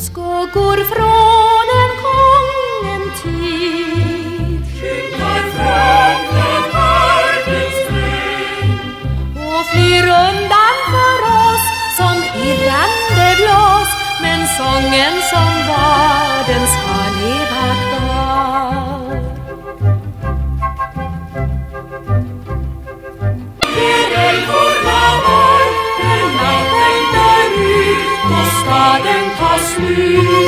skuggor från en gången tid. Skyndar från den världens fred och flyr undan för oss som irrande blås, men sången som var You.